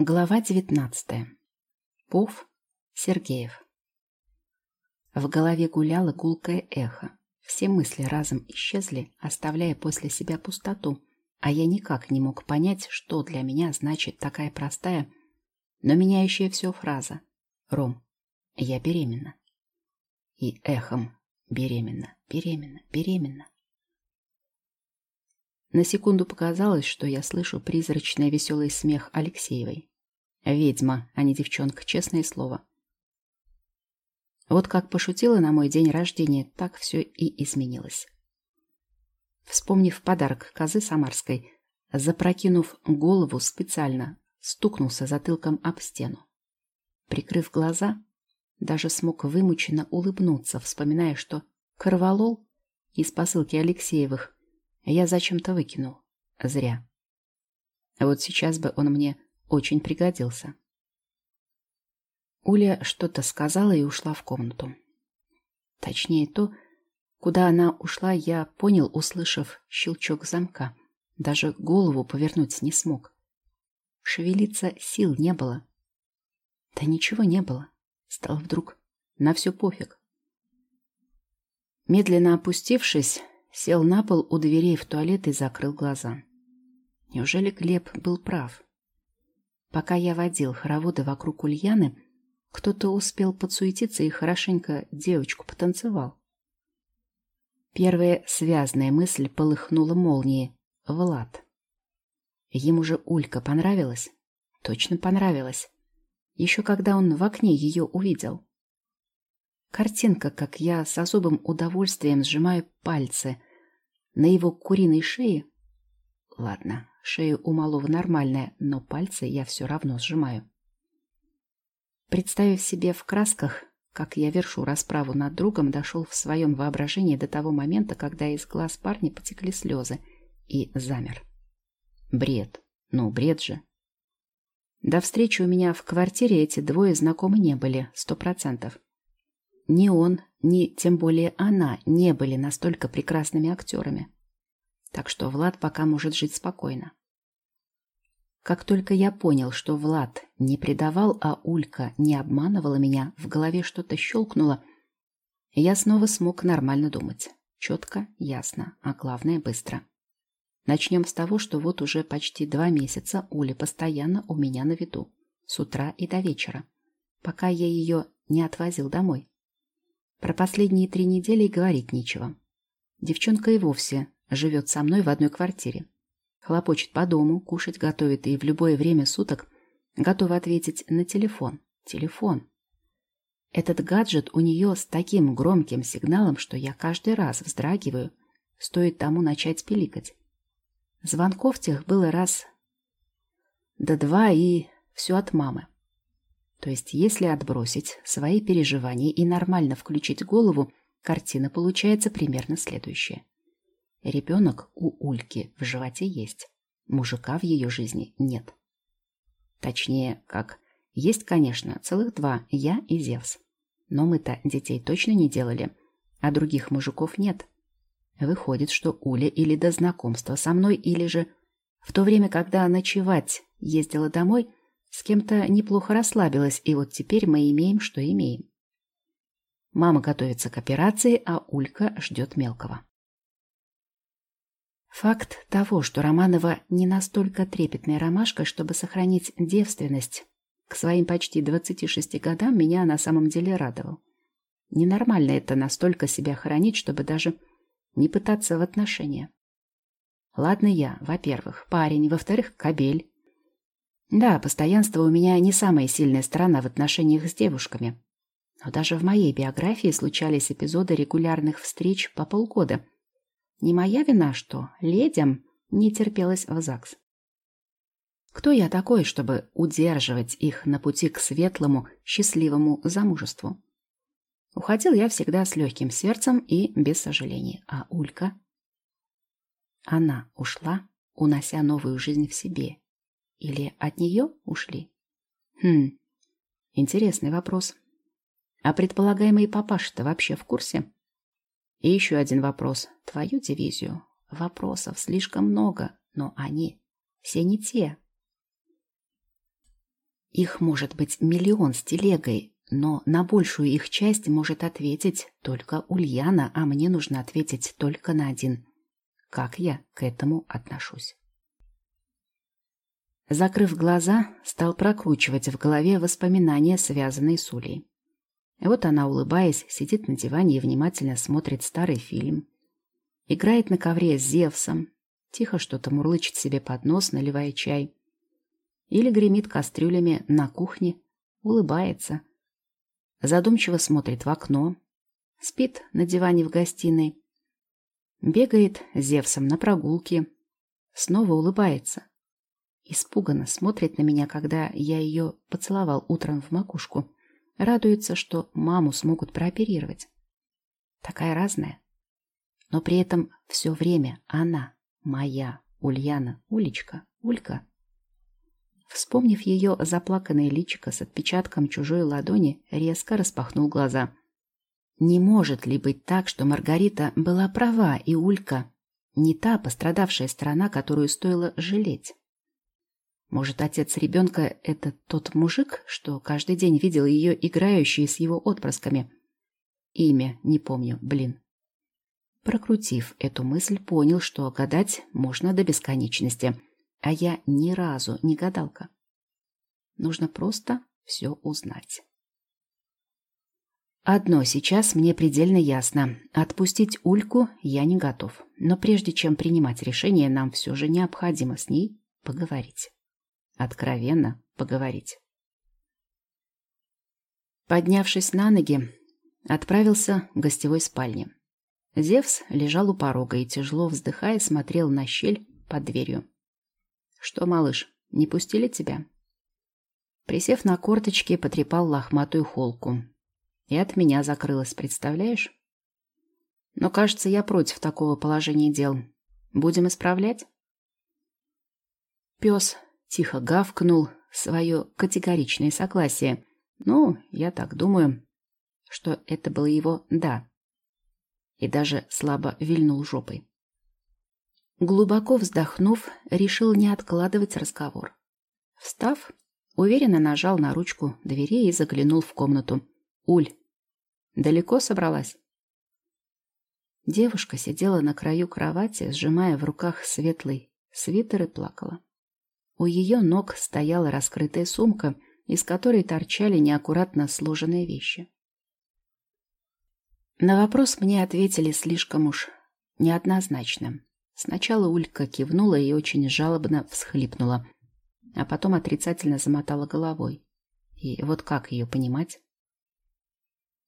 Глава девятнадцатая. Пуф Сергеев. В голове гуляло гулкое эхо. Все мысли разом исчезли, оставляя после себя пустоту, а я никак не мог понять, что для меня значит такая простая, но меняющая все фраза. «Ром, я беременна». И эхом «беременна, беременна, беременна». На секунду показалось, что я слышу призрачный веселый смех Алексеевой. Ведьма, а не девчонка, честное слово. Вот как пошутила на мой день рождения, так все и изменилось. Вспомнив подарок козы Самарской, запрокинув голову специально, стукнулся затылком об стену. Прикрыв глаза, даже смог вымученно улыбнуться, вспоминая, что корвалол из посылки Алексеевых я зачем-то выкинул. Зря. Вот сейчас бы он мне очень пригодился. Уля что-то сказала и ушла в комнату. Точнее, то, куда она ушла, я понял, услышав щелчок замка. Даже голову повернуть не смог. Шевелиться сил не было. Да ничего не было. Стало вдруг на все пофиг. Медленно опустившись, Сел на пол у дверей в туалет и закрыл глаза. Неужели Глеб был прав? Пока я водил хороводы вокруг Ульяны, кто-то успел подсуетиться и хорошенько девочку потанцевал. Первая связная мысль полыхнула молнией. Влад. Ему же Улька понравилась? Точно понравилась. Еще когда он в окне ее увидел. Картинка, как я с особым удовольствием сжимаю пальцы на его куриной шее. Ладно, шея у малого нормальная, но пальцы я все равно сжимаю. Представив себе в красках, как я вершу расправу над другом, дошел в своем воображении до того момента, когда из глаз парня потекли слезы, и замер. Бред. Ну, бред же. До встречи у меня в квартире эти двое знакомы не были, сто процентов. Ни он, ни тем более она не были настолько прекрасными актерами. Так что Влад пока может жить спокойно. Как только я понял, что Влад не предавал, а Улька не обманывала меня, в голове что-то щелкнуло, я снова смог нормально думать. Четко, ясно, а главное быстро. Начнем с того, что вот уже почти два месяца Уля постоянно у меня на виду. С утра и до вечера. Пока я ее не отвозил домой. Про последние три недели и говорить нечего. Девчонка и вовсе живет со мной в одной квартире. Хлопочет по дому, кушать готовит и в любое время суток готова ответить на телефон. Телефон. Этот гаджет у нее с таким громким сигналом, что я каждый раз вздрагиваю, стоит тому начать пиликать. Звонков тех было раз до два и все от мамы. То есть, если отбросить свои переживания и нормально включить голову, картина получается примерно следующая. Ребенок у Ульки в животе есть, мужика в ее жизни нет. Точнее, как есть, конечно, целых два, я и Зевс. Но мы-то детей точно не делали, а других мужиков нет. Выходит, что Уля или до знакомства со мной, или же в то время, когда ночевать ездила домой – с кем-то неплохо расслабилась, и вот теперь мы имеем, что имеем. Мама готовится к операции, а Улька ждет мелкого. Факт того, что Романова не настолько трепетная ромашка, чтобы сохранить девственность к своим почти 26 годам, меня на самом деле радовал. Ненормально это настолько себя хоронить, чтобы даже не пытаться в отношения. Ладно я, во-первых, парень, во-вторых, кобель, да, постоянство у меня не самая сильная сторона в отношениях с девушками. Но даже в моей биографии случались эпизоды регулярных встреч по полгода. Не моя вина, что ледям не терпелось в ЗАГС. Кто я такой, чтобы удерживать их на пути к светлому, счастливому замужеству? Уходил я всегда с легким сердцем и без сожалений. А Улька? Она ушла, унося новую жизнь в себе, или от нее ушли? Хм, интересный вопрос. А предполагаемый папаша-то вообще в курсе? И еще один вопрос. Твою дивизию. Вопросов слишком много, но они все не те. Их может быть миллион с телегой, но на большую их часть может ответить только Ульяна, а мне нужно ответить только на один. Как я к этому отношусь? Закрыв глаза, стал прокручивать в голове воспоминания, связанные с Улей. Вот она, улыбаясь, сидит на диване и внимательно смотрит старый фильм. Играет на ковре с Зевсом, тихо что-то мурлычет себе под нос, наливая чай. Или гремит кастрюлями на кухне, улыбается. Задумчиво смотрит в окно, спит на диване в гостиной. Бегает с Зевсом на прогулке, снова улыбается. Испуганно смотрит на меня, когда я ее поцеловал утром в макушку. Радуется, что маму смогут прооперировать. Такая разная. Но при этом все время она, моя, Ульяна, Улечка, Улька. Вспомнив ее заплаканное личико с отпечатком чужой ладони, резко распахнул глаза. Не может ли быть так, что Маргарита была права, и Улька не та пострадавшая сторона, которую стоило жалеть? Может, отец ребенка — это тот мужик, что каждый день видел ее играющей с его отпрысками? Имя не помню, блин. Прокрутив эту мысль, понял, что гадать можно до бесконечности. А я ни разу не гадалка. Нужно просто все узнать. Одно сейчас мне предельно ясно. Отпустить Ульку я не готов. Но прежде чем принимать решение, нам все же необходимо с ней поговорить. Откровенно поговорить. Поднявшись на ноги, отправился к гостевой спальне. Зевс лежал у порога и, тяжело вздыхая, смотрел на щель под дверью. «Что, малыш, не пустили тебя?» Присев на корточки, потрепал лохматую холку. И от меня закрылась, представляешь? Но, кажется, я против такого положения дел. Будем исправлять? Пес тихо гавкнул свое категоричное согласие. Ну, я так думаю, что это было его «да». И даже слабо вильнул жопой. Глубоко вздохнув, решил не откладывать разговор. Встав, уверенно нажал на ручку двери и заглянул в комнату. «Уль, далеко собралась?» Девушка сидела на краю кровати, сжимая в руках светлый свитер и плакала. У ее ног стояла раскрытая сумка, из которой торчали неаккуратно сложенные вещи. На вопрос мне ответили слишком уж неоднозначно. Сначала Улька кивнула и очень жалобно всхлипнула, а потом отрицательно замотала головой. И вот как ее понимать?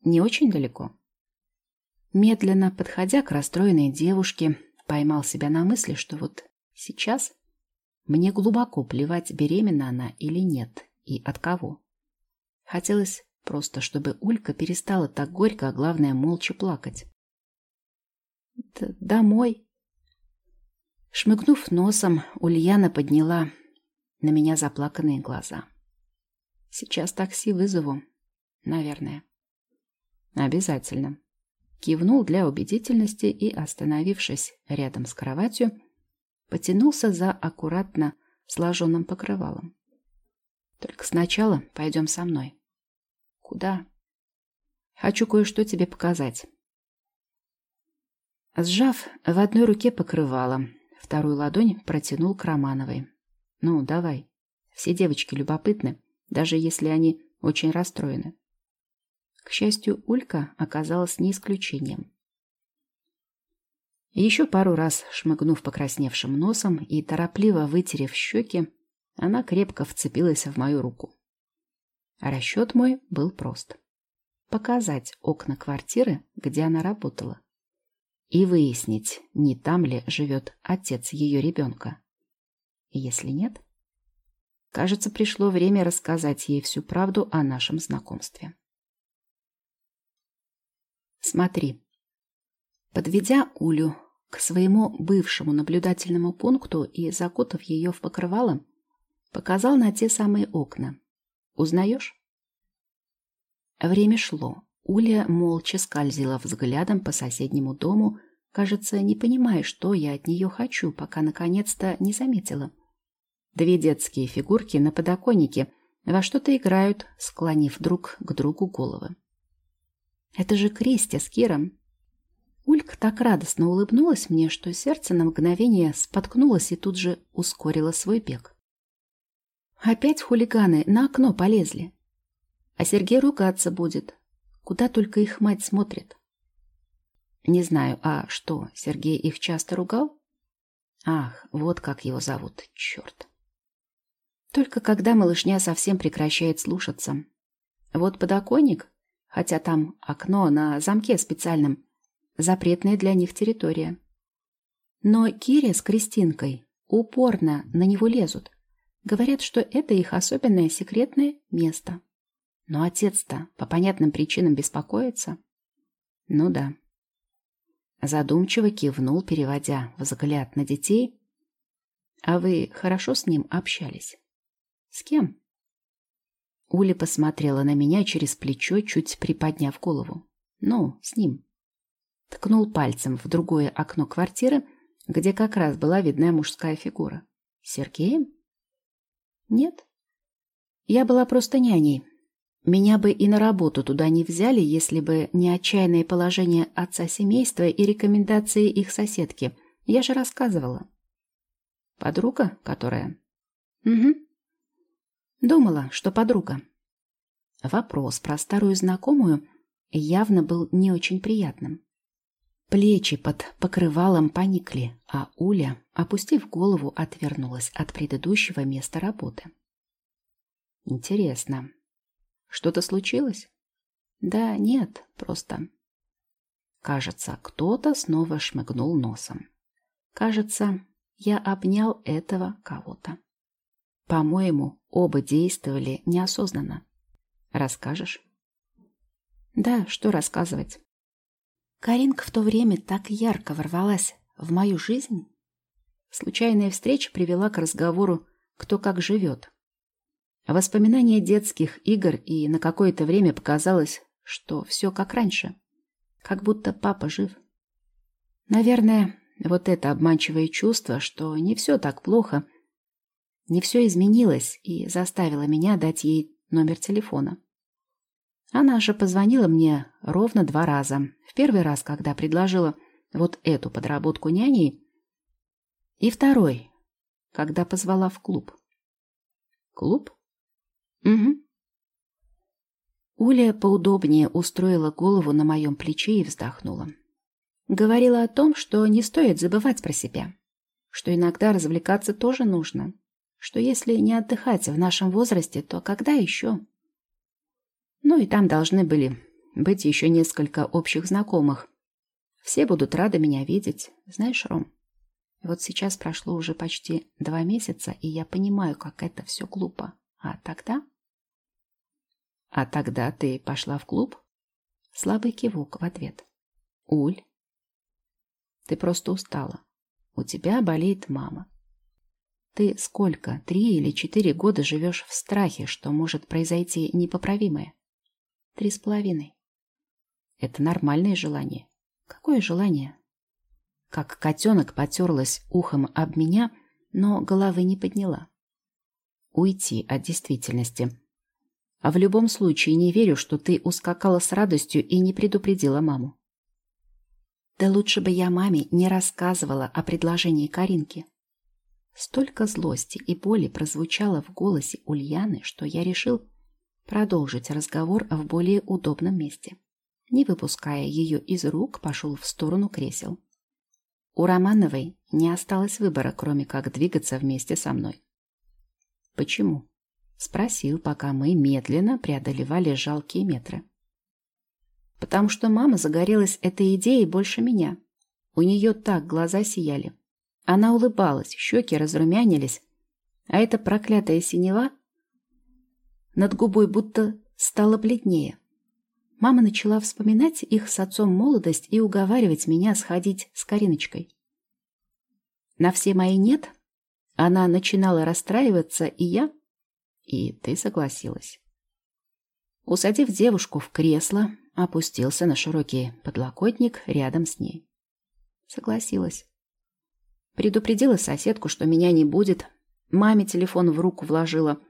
Не очень далеко. Медленно, подходя к расстроенной девушке, поймал себя на мысли, что вот сейчас мне глубоко плевать, беременна она или нет, и от кого. Хотелось просто, чтобы Улька перестала так горько, а главное, молча плакать. Д «Домой». Шмыгнув носом, Ульяна подняла на меня заплаканные глаза. «Сейчас такси вызову, наверное». «Обязательно». Кивнул для убедительности и, остановившись рядом с кроватью, потянулся за аккуратно сложенным покрывалом. Только сначала пойдем со мной. Куда? Хочу кое-что тебе показать. Сжав в одной руке покрывало, вторую ладонь протянул к Романовой. Ну, давай. Все девочки любопытны, даже если они очень расстроены. К счастью, Улька оказалась не исключением. Еще пару раз шмыгнув покрасневшим носом и торопливо вытерев щеки, она крепко вцепилась в мою руку. расчет мой был прост. Показать окна квартиры, где она работала. И выяснить, не там ли живет отец ее ребенка. Если нет, кажется, пришло время рассказать ей всю правду о нашем знакомстве. Смотри. Подведя Улю к своему бывшему наблюдательному пункту и, закутав ее в покрывало, показал на те самые окна. «Узнаешь?» Время шло. Уля молча скользила взглядом по соседнему дому, кажется, не понимая, что я от нее хочу, пока наконец-то не заметила. Две детские фигурки на подоконнике, Во что-то играют, склонив друг к другу головы. Это же Кристи с Киром. Улька так радостно улыбнулась мне, что сердце на мгновение споткнулось и тут же ускорило свой бег. Опять хулиганы на окно полезли. А Сергей ругаться будет. Куда только их мать смотрит. Не знаю, а что, Сергей их часто ругал? Ах, вот как его зовут, черт. Только когда малышня совсем прекращает слушаться. Вот подоконник, хотя там окно на замке специальном, запретная для них территория. Но Кире с Кристинкой упорно на него лезут. Говорят, что это их особенное секретное место. Но отец-то по понятным причинам беспокоится. Ну да. Задумчиво кивнул, переводя взгляд на детей. А вы хорошо с ним общались? С кем? Уля посмотрела на меня через плечо, чуть приподняв голову. Ну, с ним. Ткнул пальцем в другое окно квартиры, где как раз была видна мужская фигура. Сергеем? Нет. Я была просто няней. Меня бы и на работу туда не взяли, если бы не отчаянное положение отца семейства и рекомендации их соседки. Я же рассказывала. Подруга, которая? Угу. Думала, что подруга. Вопрос про старую знакомую явно был не очень приятным. Плечи под покрывалом поникли, а Уля, опустив голову, отвернулась от предыдущего места работы. Интересно, что-то случилось? Да, нет, просто... Кажется, кто-то снова шмыгнул носом. Кажется, я обнял этого кого-то. По-моему, оба действовали неосознанно. Расскажешь? Да, что рассказывать? Каринка в то время так ярко ворвалась в мою жизнь. Случайная встреча привела к разговору «кто как живет». Воспоминания детских игр, и на какое-то время показалось, что все как раньше. Как будто папа жив. Наверное, вот это обманчивое чувство, что не все так плохо, не все изменилось и заставило меня дать ей номер телефона. Она же позвонила мне ровно два раза. В первый раз, когда предложила вот эту подработку няней, и второй, когда позвала в клуб. Клуб? Угу. Уля поудобнее устроила голову на моем плече и вздохнула. Говорила о том, что не стоит забывать про себя, что иногда развлекаться тоже нужно, что если не отдыхать в нашем возрасте, то когда еще? Ну и там должны были быть еще несколько общих знакомых. Все будут рады меня видеть, знаешь, Ром. Вот сейчас прошло уже почти два месяца, и я понимаю, как это все глупо. А тогда... «А тогда ты пошла в клуб?» Слабый кивок в ответ. «Уль, ты просто устала. У тебя болеет мама. Ты сколько, три или четыре года живешь в страхе, что может произойти непоправимое? Три с половиной. Это нормальное желание. Какое желание? Как котенок потерлась ухом об меня, но головы не подняла. Уйти от действительности, а в любом случае не верю, что ты ускакала с радостью и не предупредила маму. Да лучше бы я маме не рассказывала о предложении Каринки. Столько злости и боли прозвучало в голосе Ульяны, что я решил продолжить разговор в более удобном месте. Не выпуская ее из рук, пошел в сторону кресел. У Романовой не осталось выбора, кроме как двигаться вместе со мной. Почему? Спросил, пока мы медленно преодолевали жалкие метры. Потому что мама загорелась этой идеей больше меня. У нее так глаза сияли. Она улыбалась, щеки разрумянились, а эта проклятая синева над губой будто стала бледнее. Мама начала вспоминать их с отцом молодость и уговаривать меня сходить с Кариночкой. На все мои «нет» она начинала расстраиваться, и я и ты согласилась. Усадив девушку в кресло, опустился на широкий подлокотник рядом с ней. Согласилась. Предупредила соседку, что меня не будет. Маме телефон в руку вложила.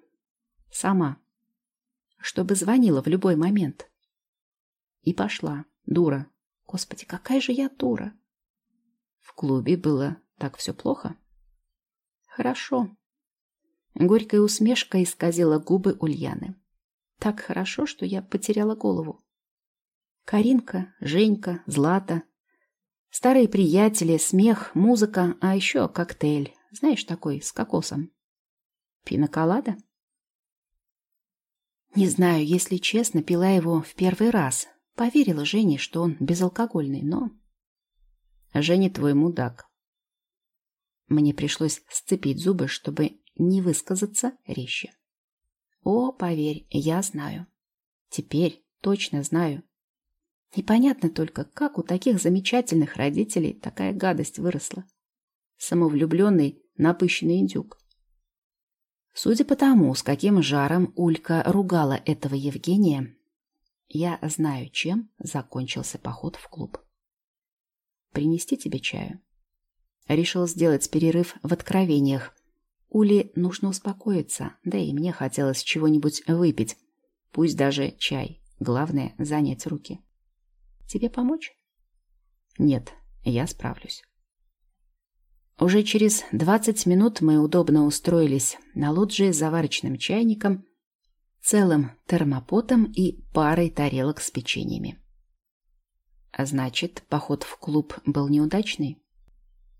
Сама чтобы звонила в любой момент. И пошла. Дура. Господи, какая же я дура. В клубе было так все плохо. Хорошо. Горькая усмешка исказила губы Ульяны. Так хорошо, что я потеряла голову. Каринка, Женька, Злата. Старые приятели, смех, музыка, а еще коктейль. Знаешь, такой, с кокосом. Пиноколада? Не знаю, если честно, пила его в первый раз. Поверила Жене, что он безалкогольный, но... Женя твой мудак. Мне пришлось сцепить зубы, чтобы не высказаться резче. О, поверь, я знаю. Теперь точно знаю. Непонятно только, как у таких замечательных родителей такая гадость выросла. Самовлюбленный, напыщенный индюк. Судя по тому, с каким жаром Улька ругала этого Евгения, я знаю, чем закончился поход в клуб. Принести тебе чаю? Решил сделать перерыв в откровениях. Уле нужно успокоиться, да и мне хотелось чего-нибудь выпить. Пусть даже чай. Главное — занять руки. Тебе помочь? Нет, я справлюсь. Уже через двадцать минут мы удобно устроились на лоджии с заварочным чайником, целым термопотом и парой тарелок с печеньями. А значит, поход в клуб был неудачный?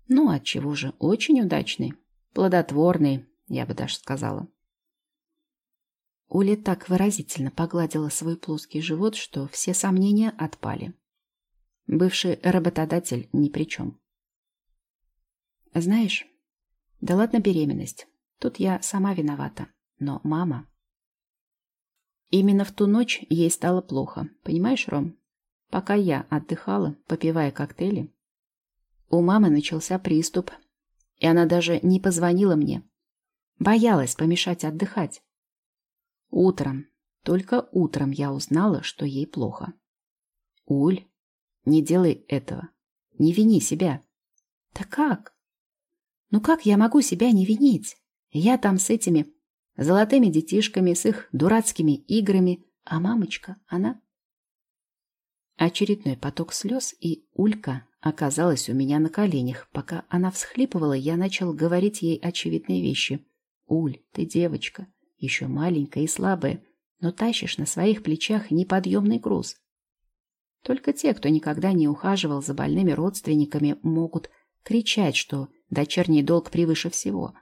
Ну, отчего же, очень удачный. Плодотворный, я бы даже сказала. Уля так выразительно погладила свой плоский живот, что все сомнения отпали. Бывший работодатель ни при чем. Знаешь, да ладно беременность. Тут я сама виновата. Но мама... Именно в ту ночь ей стало плохо. Понимаешь, Ром? Пока я отдыхала, попивая коктейли, у мамы начался приступ, и она даже не позвонила мне. Боялась помешать отдыхать. Утром, только утром я узнала, что ей плохо. Уль, не делай этого. Не вини себя. Да как? Ну как я могу себя не винить? Я там с этими золотыми детишками, с их дурацкими играми, а мамочка, она... Очередной поток слез, и Улька оказалась у меня на коленях. Пока она всхлипывала, я начал говорить ей очевидные вещи. «Уль, ты девочка, еще маленькая и слабая, но тащишь на своих плечах неподъемный груз. Только те, кто никогда не ухаживал за больными родственниками, могут кричать, что дочерний долг превыше всего.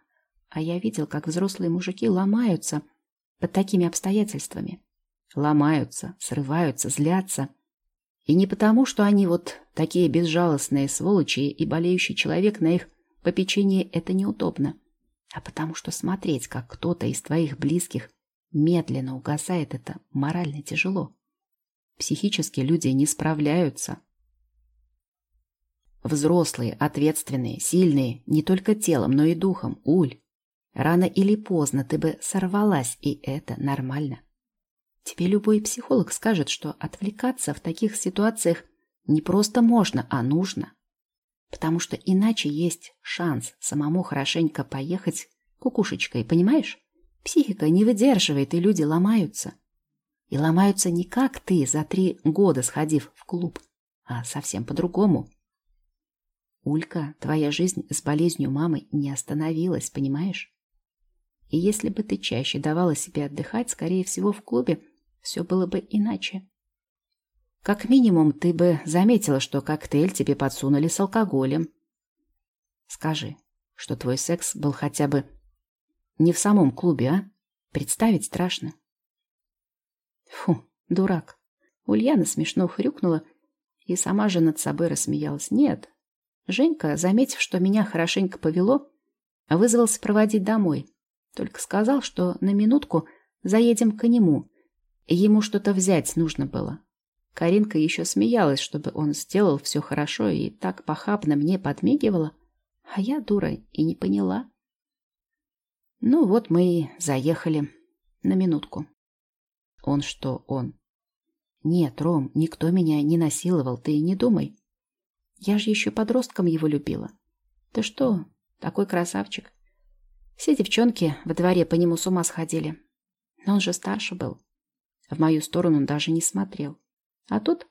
А я видел, как взрослые мужики ломаются под такими обстоятельствами. Ломаются, срываются, злятся – и не потому, что они вот такие безжалостные сволочи, и болеющий человек на их попечении это неудобно, а потому что смотреть, как кто-то из твоих близких медленно угасает, это морально тяжело. Психически люди не справляются. Взрослые, ответственные, сильные, не только телом, но и духом, уль. Рано или поздно ты бы сорвалась, и это нормально. Тебе любой психолог скажет, что отвлекаться в таких ситуациях не просто можно, а нужно. Потому что иначе есть шанс самому хорошенько поехать кукушечкой, понимаешь? Психика не выдерживает, и люди ломаются. И ломаются не как ты, за три года сходив в клуб, а совсем по-другому. Улька, твоя жизнь с болезнью мамы не остановилась, понимаешь? И если бы ты чаще давала себе отдыхать, скорее всего, в клубе все было бы иначе. Как минимум, ты бы заметила, что коктейль тебе подсунули с алкоголем. Скажи, что твой секс был хотя бы не в самом клубе, а? Представить страшно. Фу, дурак. Ульяна смешно хрюкнула и сама же над собой рассмеялась. Нет. Женька, заметив, что меня хорошенько повело, вызвался проводить домой. Только сказал, что на минутку заедем к нему, Ему что-то взять нужно было. Каринка еще смеялась, чтобы он сделал все хорошо и так похабно мне подмигивала, а я, дура, и не поняла. Ну вот мы и заехали. На минутку. Он что, он? Нет, Ром, никто меня не насиловал, ты не думай. Я же еще подростком его любила. Ты что, такой красавчик. Все девчонки во дворе по нему с ума сходили. Но он же старше был. В мою сторону он даже не смотрел. А тут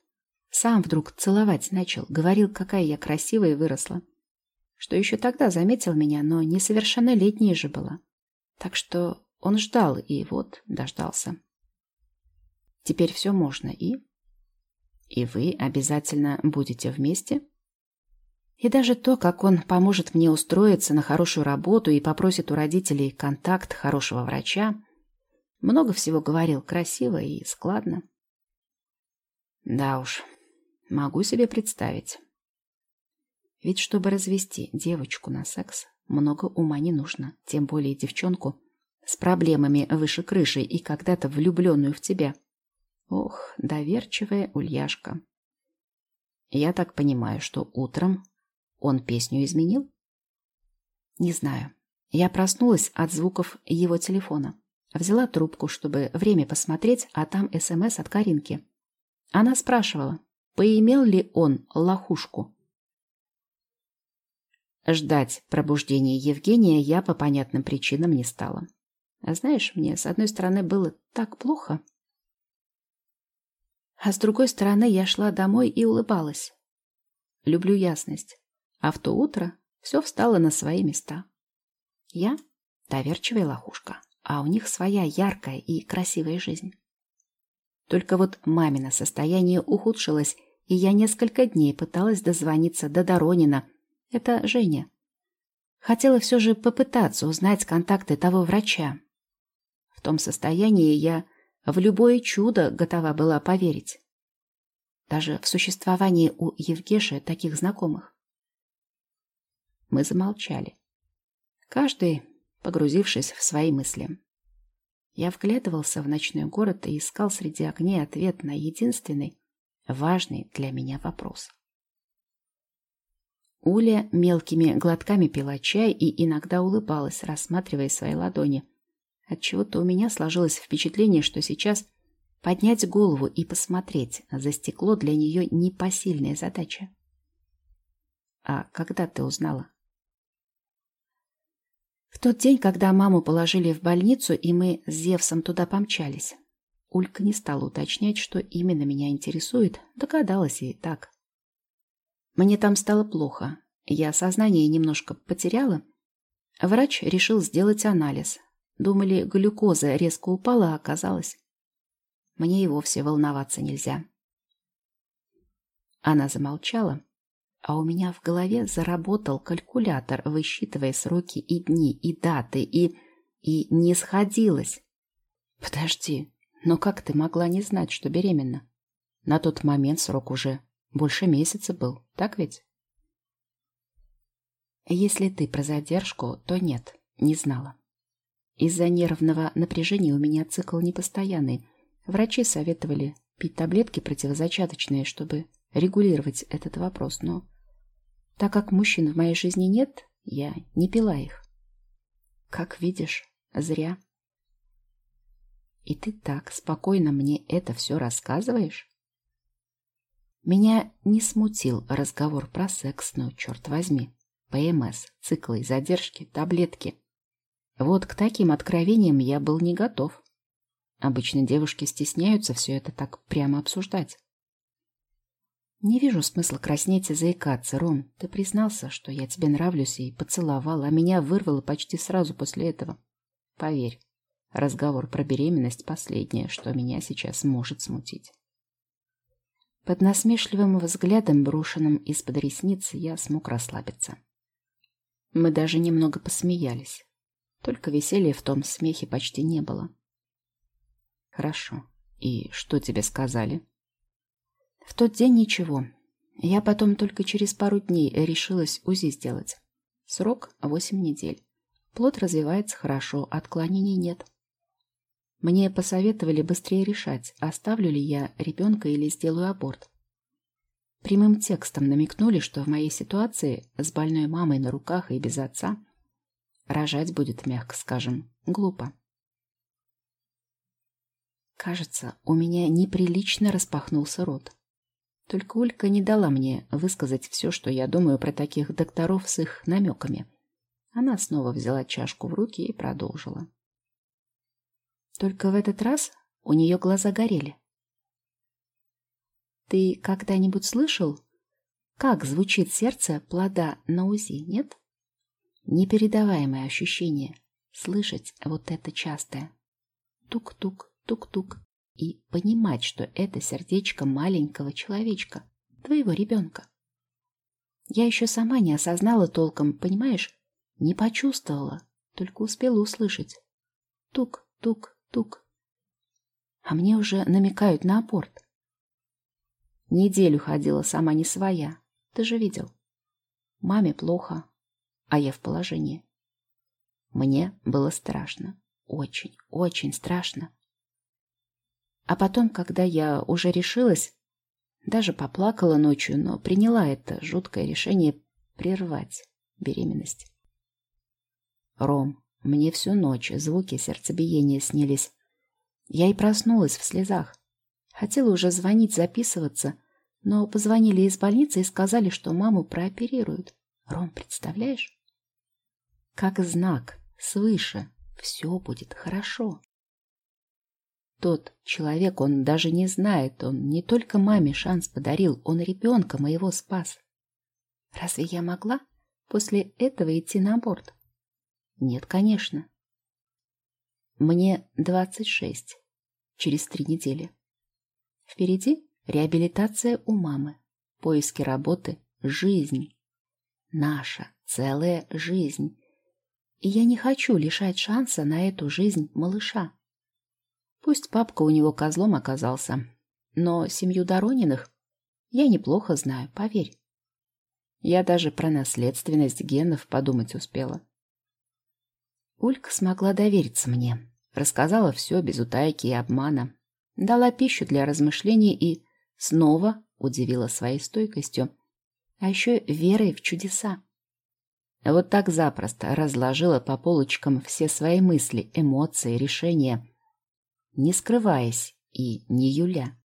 сам вдруг целовать начал, говорил, какая я красивая выросла. Что еще тогда заметил меня, но несовершеннолетняя же была. Так что он ждал, и вот дождался. Теперь все можно, и... И вы обязательно будете вместе? И даже то, как он поможет мне устроиться на хорошую работу и попросит у родителей контакт хорошего врача, много всего говорил красиво и складно. Да уж, могу себе представить. Ведь чтобы развести девочку на секс, много ума не нужно, тем более девчонку с проблемами выше крыши и когда-то влюбленную в тебя. Ох, доверчивая Ульяшка. Я так понимаю, что утром он песню изменил? Не знаю. Я проснулась от звуков его телефона. Взяла трубку, чтобы время посмотреть, а там СМС от Каринки. Она спрашивала, поимел ли он лохушку. Ждать пробуждения Евгения я по понятным причинам не стала. А знаешь, мне с одной стороны было так плохо, а с другой стороны я шла домой и улыбалась. Люблю ясность а в то утро все встало на свои места. Я — доверчивая лохушка, а у них своя яркая и красивая жизнь. Только вот мамино состояние ухудшилось, и я несколько дней пыталась дозвониться до Доронина. Это Женя. Хотела все же попытаться узнать контакты того врача. В том состоянии я в любое чудо готова была поверить. Даже в существование у Евгеши таких знакомых. Мы замолчали. Каждый, погрузившись в свои мысли. Я вглядывался в ночной город и искал среди огней ответ на единственный, важный для меня вопрос. Уля мелкими глотками пила чай и иногда улыбалась, рассматривая свои ладони. Отчего-то у меня сложилось впечатление, что сейчас поднять голову и посмотреть за стекло для нее непосильная задача. «А когда ты узнала?» В тот день, когда маму положили в больницу, и мы с Зевсом туда помчались. Улька не стала уточнять, что именно меня интересует, догадалась и так. Мне там стало плохо. Я сознание немножко потеряла. Врач решил сделать анализ. Думали, глюкоза резко упала, а оказалось. Мне и вовсе волноваться нельзя. Она замолчала, а у меня в голове заработал калькулятор, высчитывая сроки и дни, и даты, и... и не сходилось. Подожди, но как ты могла не знать, что беременна? На тот момент срок уже больше месяца был, так ведь? Если ты про задержку, то нет, не знала. Из-за нервного напряжения у меня цикл непостоянный. Врачи советовали пить таблетки противозачаточные, чтобы регулировать этот вопрос, но так как мужчин в моей жизни нет, я не пила их. Как видишь, зря. И ты так спокойно мне это все рассказываешь? Меня не смутил разговор про секс, но, черт возьми, ПМС, циклы, задержки, таблетки. Вот к таким откровениям я был не готов. Обычно девушки стесняются все это так прямо обсуждать. «Не вижу смысла краснеть и заикаться, Ром. Ты признался, что я тебе нравлюсь и поцеловал, а меня вырвало почти сразу после этого. Поверь, разговор про беременность – последнее, что меня сейчас может смутить». Под насмешливым взглядом, брошенным из-под ресниц, я смог расслабиться. Мы даже немного посмеялись. Только веселья в том смехе почти не было. «Хорошо. И что тебе сказали?» В тот день ничего. Я потом только через пару дней решилась УЗИ сделать. Срок – восемь недель. Плод развивается хорошо, отклонений нет. Мне посоветовали быстрее решать, оставлю ли я ребенка или сделаю аборт. Прямым текстом намекнули, что в моей ситуации с больной мамой на руках и без отца рожать будет, мягко скажем, глупо. Кажется, у меня неприлично распахнулся рот. Только Улька не дала мне высказать все, что я думаю про таких докторов с их намеками. Она снова взяла чашку в руки и продолжила. Только в этот раз У нее глаза горели. Ты когда-нибудь слышал, как звучит сердце плода на УЗИ, нет? Непередаваемое ощущение слышать вот это частое. Тук-тук, тук-тук. И понимать, что это сердечко маленького человечка, твоего ребенка. Я еще сама не осознала толком, понимаешь? Не почувствовала, только успела услышать. Тук, тук, тук. А мне уже намекают на апорт. Неделю ходила сама не своя. Ты же видел. Маме плохо, а я в положении. Мне было страшно. Очень, очень страшно. А потом, когда я уже решилась, даже поплакала ночью, но приняла это жуткое решение прервать беременность. Ром, мне всю ночь звуки сердцебиения снились. Я и проснулась в слезах. Хотела уже звонить, записываться, но позвонили из больницы и сказали, что маму прооперируют. Ром, представляешь? Как знак, свыше, все будет хорошо. Тот человек, он даже не знает, он не только маме шанс подарил, он ребенка моего спас. Разве я могла после этого идти на борт? Нет, конечно. Мне двадцать шесть. Через три недели. Впереди реабилитация у мамы, поиски работы, жизнь. Наша целая жизнь. И я не хочу лишать шанса на эту жизнь малыша. Пусть папка у него козлом оказался, но семью Дорониных я неплохо знаю, поверь. Я даже про наследственность генов подумать успела. Улька смогла довериться мне, рассказала все без утайки и обмана, дала пищу для размышлений и снова удивила своей стойкостью, а еще верой в чудеса. Вот так запросто разложила по полочкам все свои мысли, эмоции, решения, не скрываясь и не юля.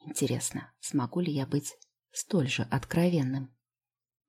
Интересно, смогу ли я быть столь же откровенным?